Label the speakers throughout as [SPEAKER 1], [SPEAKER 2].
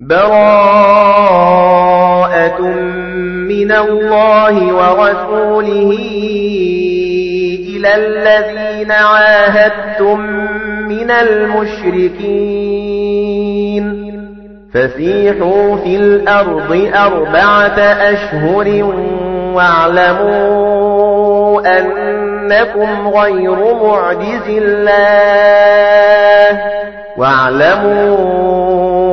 [SPEAKER 1] بَرَاءَةٌ مِنَ اللَّهِ وَرَسُولِهِ إِلَى الَّذِينَ عَاهَدتُّم مِّنَ الْمُشْرِكِينَ. فَسِيحُوا فِي الْأَرْضِ أَرْبَعَةَ أَشْهُرٍ وَاعْلَمُوا أَنَّكُمْ غَيْرُ مُعْجِزِي اللَّهِ. وَاعْلَمُوا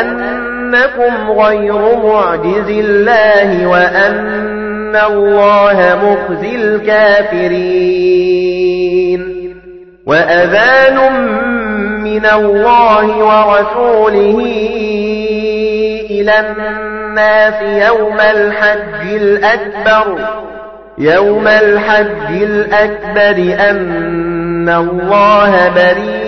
[SPEAKER 1] أَنَّكُمْ غَيْرُ مُعْجِزِي اللَّهِ وَأَنَّ اللَّهَ مُخْزِي الْكَافِرِينَ وَأَذَانٌ مِّنَ اللَّهِ وَرَسُولِهِ إِلَى النَّاسِ يَوْمَ الْحَجِّ الْأَكْبَرِ يَوْمَ الْحَجِّ الْأَكْبَرِ أَنَّ اللَّهَ بَرِيءٌ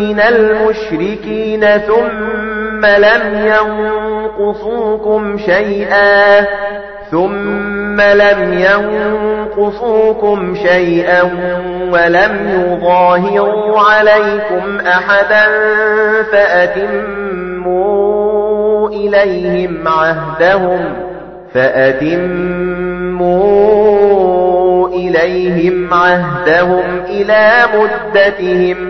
[SPEAKER 1] مِّنَ الْمُشْرِكِينَ ثُمَّ لَمْ يَنقُصُوكُمْ شَيْئًا ثُمَّ لَمْ يَنقُصُوكُمْ شَيْئًا وَلَمْ يُظَاهِرُوا عَلَيْكُمْ أَحَدًا فَأَتِمُّوا إِلَيْهِمْ عَهْدَهُمْ فَأَتِمُّوا إِلَيْهِمْ عَهْدَهُمْ إِلَى مُدَّتِهِمْ.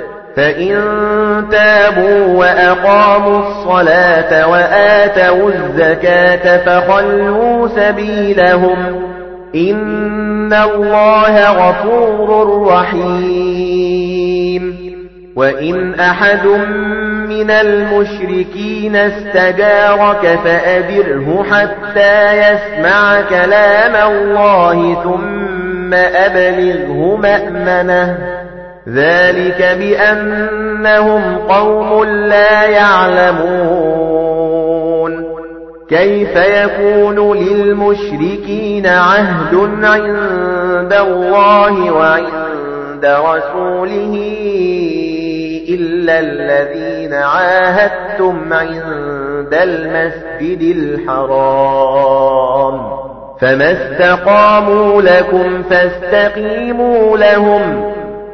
[SPEAKER 1] فَإِن تَابُوا وَأَقَامُوا الصَّلَاةَ وَآتَوُا الزَّكَاةَ فَخَلُّوا سَبِيلَهُمْ إِنَّ اللَّهَ غَفُورٌ رَّحِيمٌ وَإِنْ أَحَدٌ مِّنَ الْمُشْرِكِينَ اسْتَجَارَكَ فَأَجِرْهُ حَتَّىٰ يَسْمَعَ كَلَامَ اللَّهِ ثُمَّ أَبْلِغْهُ مَأْمَنَهُ ذَلِكَ بِأَنَّهُمْ قَوْمٌ لَّا يَعْلَمُونَ كَيْفَ يَكُونُ لِلْمُشْرِكِينَ عَهْدٌ عِندَ اللَّهِ وَعِندَ رَسُولِهِ إِلَّا الَّذِينَ عَاهَدتُّمْ عِندَ الْمَسْجِدِ الْحَرَامِ فَمَا اسْتَقَامُوا لَكُمْ فَاسْتَقِيمُوا لَهُمْ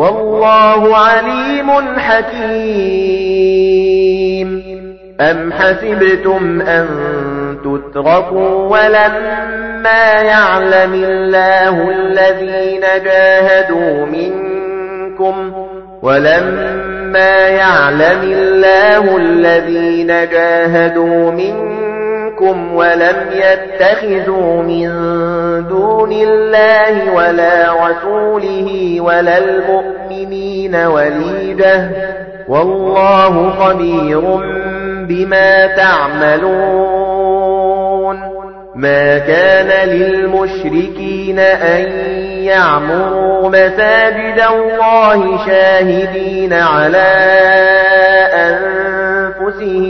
[SPEAKER 1] والله عليم حكيم. أم حسبتم أن تتركوا ولما يعلم الله الذين جاهدوا منكم ولما يعلم الله الذين جاهدوا منكم ولم يتخذوا من دون الله ولا رسوله ولا المؤمنين وليجة والله خبير بما تعملون ما كان للمشركين أن يعمروا مساجد الله شاهدين على أنفسهم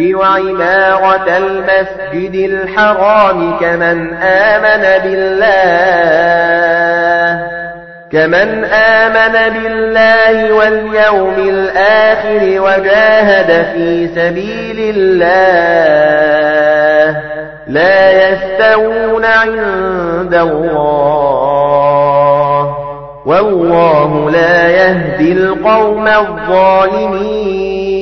[SPEAKER 1] وعمارة المسجد الحرام كمن آمن بالله كمن آمن بالله واليوم الآخر وجاهد في سبيل الله لا يستوون عند الله والله لا يهدي القوم الظالمين.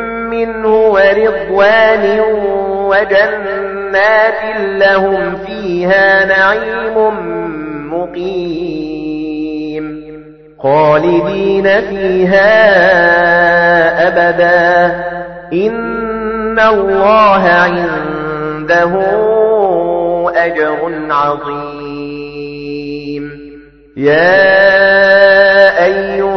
[SPEAKER 1] منه ورضوان وجنات لهم فيها نعيم مقيم. خالدين فيها أبدا. إن الله عنده أجر عظيم. يا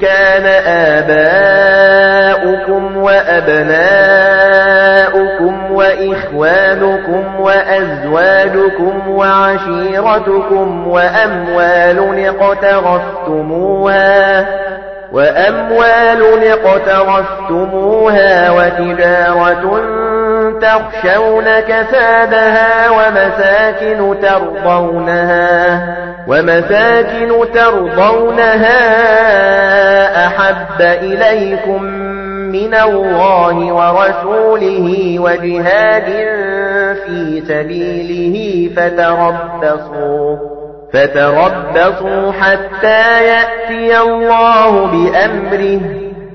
[SPEAKER 1] كان آباؤكم وأبناؤكم وإخوانكم وأزواجكم وعشيرتكم وأموال اقترفتموها وأموال اقترفتموها وتجارة تخشون كسادها ومساكن ترضونها ومساكن ترضونها أحب إليكم من الله ورسوله وجهاد في سبيله فتربصوا فتربصوا حتى يأتي الله بأمره.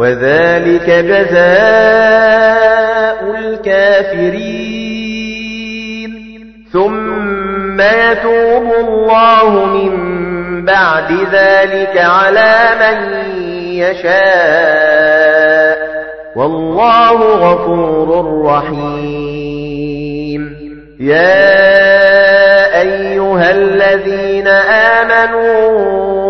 [SPEAKER 1] وذلك جزاء الكافرين. ثم يتوب الله من بعد ذلك على من يشاء. والله غفور رحيم. يا أيها الذين آمنوا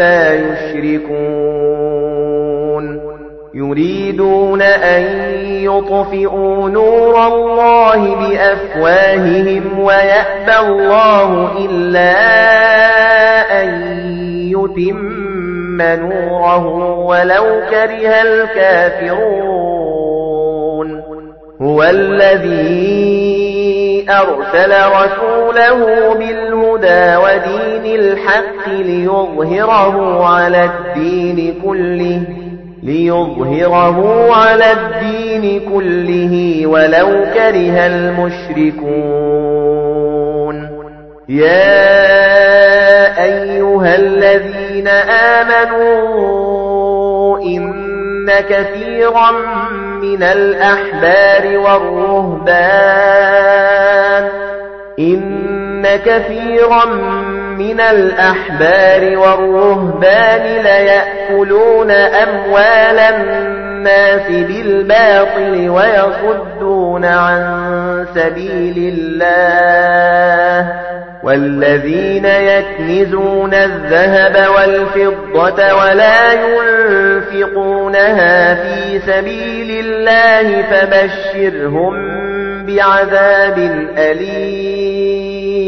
[SPEAKER 1] يشركون. يريدون أن يطفئوا نور الله بأفواههم ويأبى الله إلا أن يتم نوره ولو كره الكافرون. هو الذي أرسل رسوله بالهدى ودين الحق ليظهره على الدين كله ليظهره على الدين كله ولو كره المشركون. يا أيها الذين آمنوا إن كثيرا من الأحبار والرهبان إن كثيرا مِنَ الْأَحْبَارِ وَالرُّهْبَانِ لَيَأْكُلُونَ أَمْوَالَ النَّاسِ بِالْبَاطِلِ وَيَصُدُّونَ عَن سَبِيلِ اللَّهِ وَالَّذِينَ يَكْنِزُونَ الذَّهَبَ وَالْفِضَّةَ وَلَا يُنفِقُونَهَا فِي سَبِيلِ اللَّهِ فَبَشِّرْهُم بِعَذَابٍ أَلِيمٍ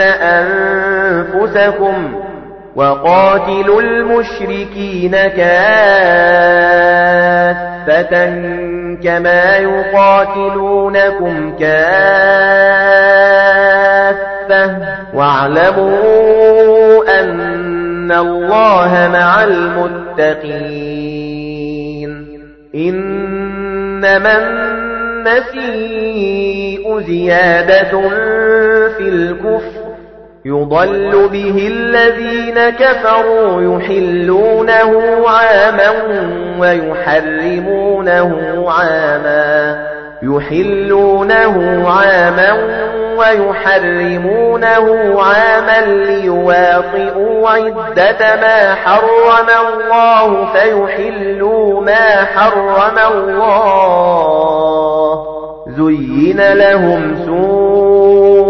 [SPEAKER 1] أَنفُسَكُمْ وَقَاتِلُوا الْمُشْرِكِينَ كَافَّةً كَمَا يُقَاتِلُونَكُمْ كَافَّةً وَاعْلَمُوا أَنَّ اللَّهَ مَعَ الْمُتَّقِينَ إِنَّمَا النَّسِيءُ زِيَادَةٌ فِي الْكُفْرِ يُضَلُّ بِهِ الَّذِينَ كَفَرُوا يُحِلُّونَهُ عَامًا وَيُحَرِّمُونَهُ عَامًا يُحِلُّونَهُ عَامًا وَيُحَرِّمُونَهُ عَامًا لِيُوَاطِئُوا عِدَّةَ مَا حَرَّمَ اللَّهُ فَيُحِلُّوا مَا حَرَّمَ اللَّهُ. زُيِّنَ لَهُمْ سُوءُ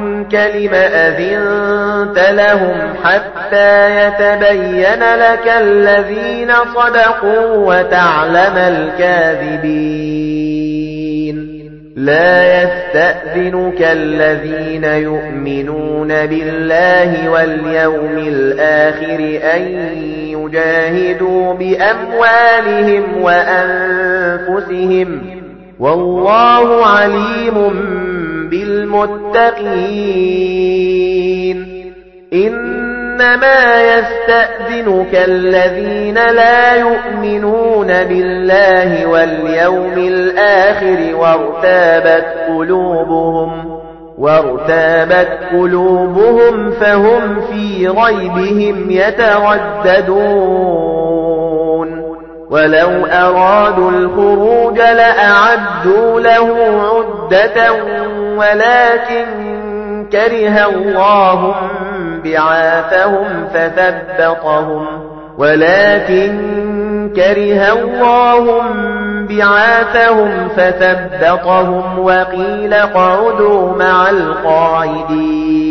[SPEAKER 1] لم أذنت لهم حتى يتبين لك الذين صدقوا وتعلم الكاذبين. لا يستأذنك الذين يؤمنون بالله واليوم الآخر أن يجاهدوا بأموالهم وأنفسهم. والله عليم بالمتقين. إنما يستأذنك الذين لا يؤمنون بالله واليوم الآخر وارتابت قلوبهم وارتابت قلوبهم فهم في غيبهم يترددون. ولو أرادوا الخروج لأعدوا له عدة ولكن كره الله بعاثهم فثبطهم ولكن كره الله بعاثهم فثبطهم وقيل قعدوا مع القاعدين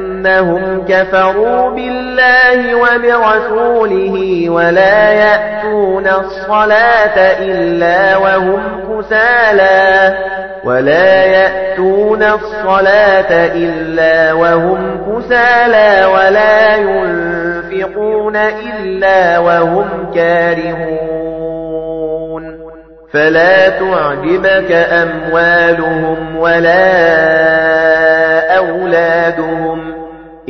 [SPEAKER 1] كَفَرُوا بِاللَّهِ وَبِرَسُولِهِ وَلَا يَأْتُونَ الصَّلَاةَ إِلَّا وَهُمْ كُسَالَى وَلَا يَأْتُونَ الصَّلَاةَ إِلَّا وَهُمْ كُسَالَى وَلَا يُنفِقُونَ إِلَّا وَهُمْ كَارِهُونَ. فَلَا تُعْجِبْكَ أَمْوَالُهُمْ وَلَا أَوْلَادُهُمْ.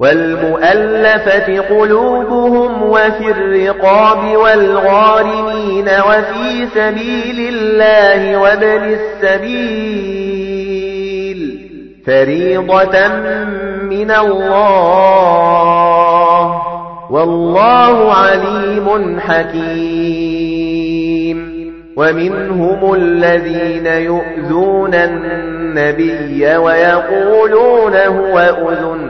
[SPEAKER 1] والمؤلفة قلوبهم وفي الرقاب والغارمين وفي سبيل الله وابن السبيل فريضة من الله والله عليم حكيم ومنهم الذين يؤذون النبي ويقولون هو أذن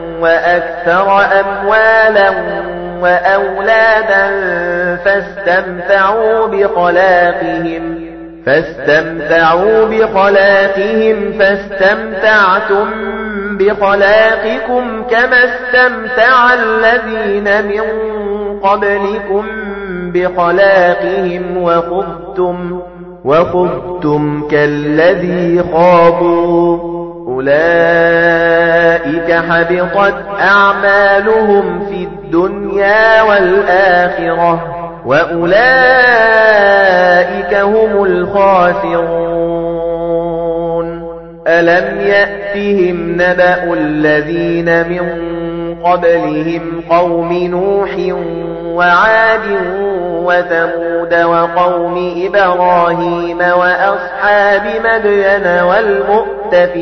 [SPEAKER 1] وأكثر أموالا وأولادا فاستمتعوا بخلاقهم فاستمتعوا بخلاقهم فاستمتعتم بخلاقكم كما استمتع الذين من قبلكم بخلاقهم وخذتم وخذتم كالذي خاضوا أولئك حبطت أعمالهم في الدنيا والآخرة وأولئك هم الخاسرون ألم يأتهم نبأ الذين من قبلهم قوم نوح وعاد وثمود وقوم إبراهيم وأصحاب مدين والمؤتفكات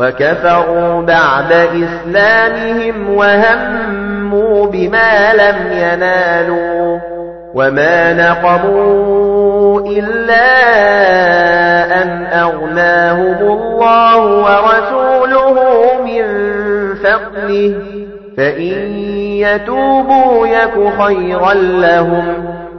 [SPEAKER 1] وكفروا بعد إسلامهم وهموا بما لم ينالوا وما نقموا إلا أن أغناهم الله ورسوله من فضله. فإن يتوبوا يك خيرا لهم.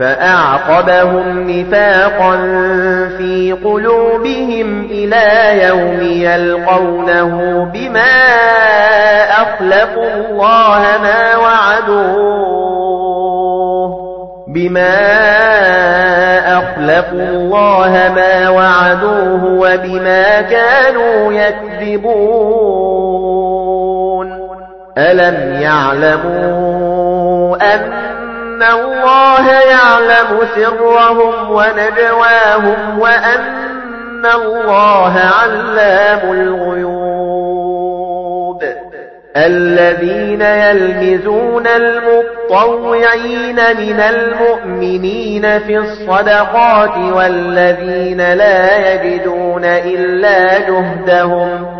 [SPEAKER 1] فأعقبهم نفاقا في قلوبهم إلى يوم يلقونه بما أخلقوا الله ما وعدوه بما أخلقوا الله ما وعدوه وبما كانوا يكذبون. ألم يعلموا أن إِنَّ اللَّهَ يَعْلَمُ سِرَّهُمْ وَنَجْوَاهُمْ وَأَنَّ اللَّهَ عَلَّامُ الْغُيُوبِ الَّذِينَ يَلْمِزُونَ المتطوعين من المؤمنين في الصدقات والذين لا يجدون إلا جهدهم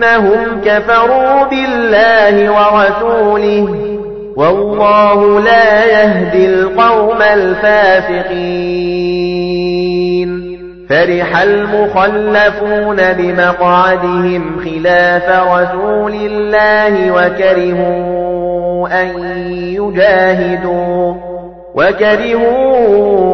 [SPEAKER 1] بأنهم كفروا بالله ورسوله والله لا يهدي القوم الفاسقين. فرح المخلفون بمقعدهم خلاف رسول الله وكرهوا أن يجاهدوا وكرهوا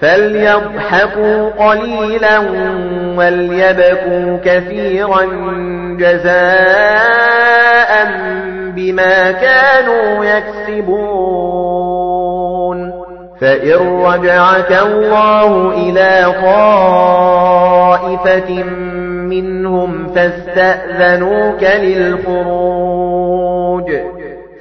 [SPEAKER 1] فليضحكوا قليلا وليبكوا كثيرا جزاء بما كانوا يكسبون فإن رجعك الله إلى طائفة منهم فاستأذنوك للخروج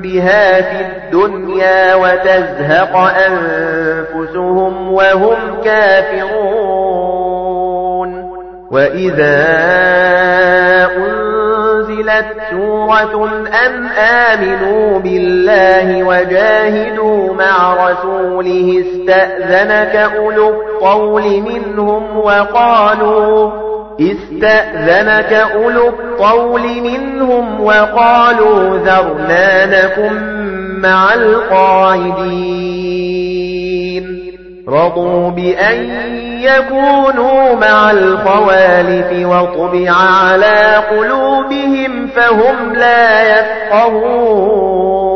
[SPEAKER 1] بها في الدنيا وتزهق أنفسهم وهم كافرون. وإذا أنزلت سورة أن آمنوا بالله وجاهدوا مع رسوله استأذنك أولو الطول منهم وقالوا استأذنك أولو الطول منهم وقالوا ذرنا لكم مع القاعدين. رضوا بأن يكونوا مع الخوالف وطبع على قلوبهم فهم لا يفقهون.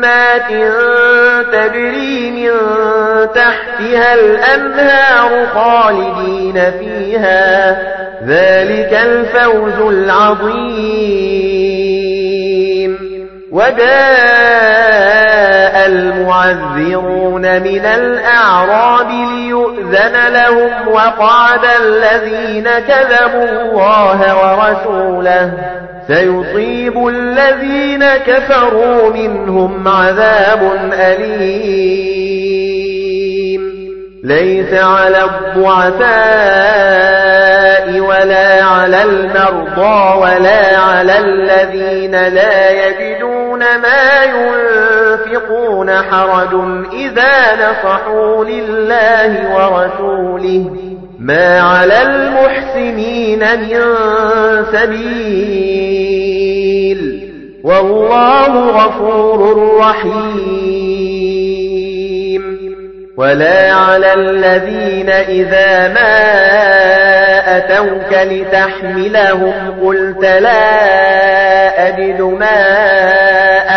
[SPEAKER 1] جنات تجري من تحتها الأنهار خالدين فيها. ذلك الفوز العظيم. وجاء المعذرون من الأعراب ليؤذن لهم وقعد الذين كذبوا الله ورسوله سيصيب الذين كفروا منهم عذاب أليم ليس على الضعفاء ولا على المرضى ولا على الذين لا يجدون ما ينفقون حرج إذا نصحوا لله ورسوله. ما على المحسنين من سبيل. والله غفور رحيم. ولا على الذين إذا ما أتوك لتحملهم قلت لا أجد ما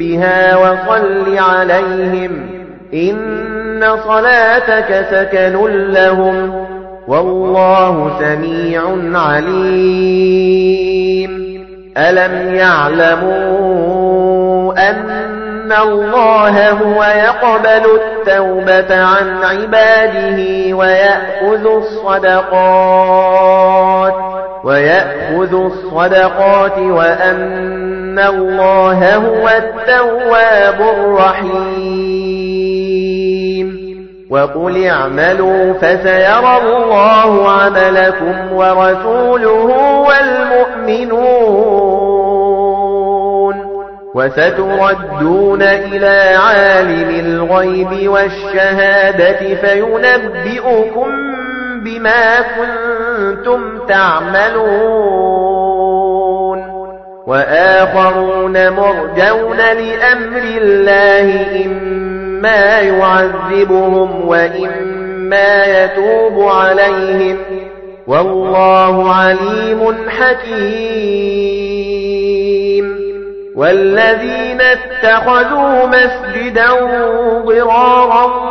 [SPEAKER 1] بها وصل عليهم. إن صلاتك سكن لهم. والله سميع عليم. ألم يعلموا أن الله هو يقبل التوبة عن عباده ويأخذ الصدقات ويأخذ الصدقات وأن الله هو التواب الرحيم. وقل اعملوا فسيرى الله عملكم ورسوله والمؤمنون. وستردون إلى عالم الغيب والشهادة فينبئكم بما كنتم تعملون. وآخرون مرجون لأمر الله إما يعذبهم وإما يتوب عليهم. والله عليم حكيم. والذين اتخذوا مسجدا ضرارا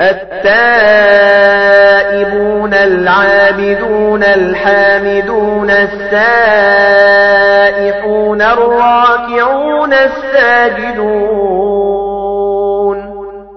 [SPEAKER 1] التائبون العابدون الحامدون السائحون الراكعون الساجدون.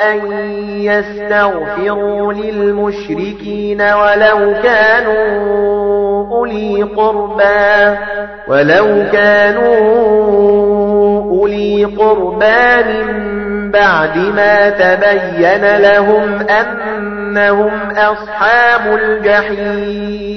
[SPEAKER 1] أن يستغفروا للمشركين ولو كانوا أولي قربا ولو كانوا أولي قربا من بعد ما تبين لهم أنهم أصحاب الجحيم.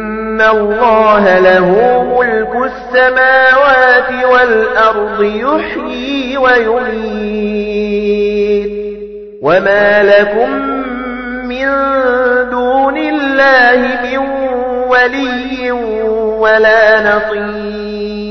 [SPEAKER 1] الله له ملك السماوات والأرض يحيي ويميت. وما لكم من دون الله من ولي ولا نصير.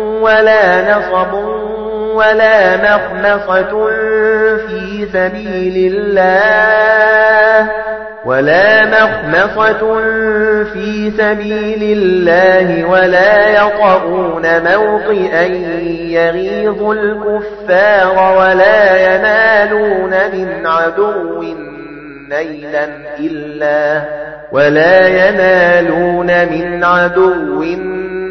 [SPEAKER 1] ولا نصب ولا مخمصة في سبيل الله ولا مخمصة في سبيل الله ولا يطعون موطئا يغيظ الكفار ولا ينالون من عدو نيلا إلا ولا ينالون من عدو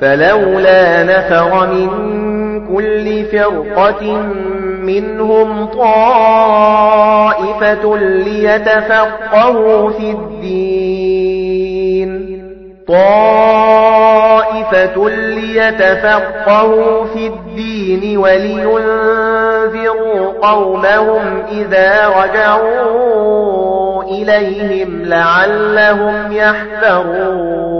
[SPEAKER 1] فلولا نفر من كل فرقة منهم طائفة ليتفقهوا في الدين. طائفة ليتفقهوا في الدين ولينذروا قومهم إذا رجعوا إليهم لعلهم يحذرون.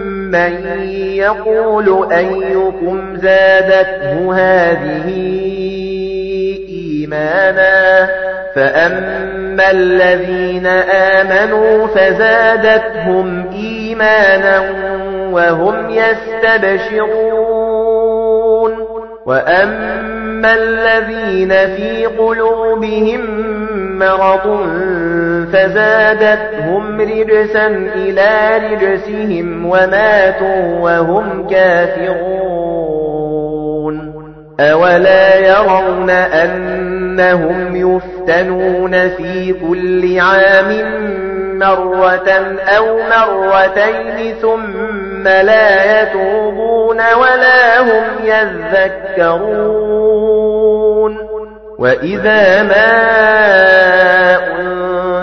[SPEAKER 1] مَّن يَقُولُ أَيُّكُمْ زَادَتْهُ هَٰذِهِ إِيمَانًا فَأَمَّا الَّذِينَ آمَنُوا فَزَادَتْهُمْ إِيمَانًا وَهُمْ يَسْتَبْشِرُونَ وَأَمَّا الَّذِينَ فِي قُلُوبِهِم مَّرَضٌ فزادتهم رجسا إلى رجسهم وماتوا وهم كافرون. أولا يرون أنهم يفتنون في كل عام مرة أو مرتين ثم لا يتوبون ولا هم يذكرون. وإذا ما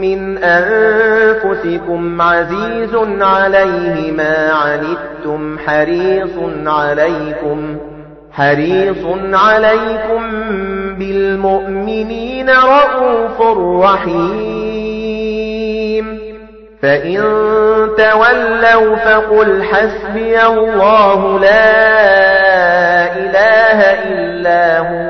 [SPEAKER 1] مِنْ أَنفُسِكُمْ عَزِيزٌ عَلَيْهِ مَا عَنِتُّمْ حَرِيصٌ عَلَيْكُمْ حَرِيصٌ عَلَيْكُمْ بِالْمُؤْمِنِينَ رَءُوفٌ رَحِيمٌ. فَإِن تَوَلَّوْا فَقُلْ حَسْبِيَ اللَّهُ لَا إِلَٰهَ إِلَّا هُوَ.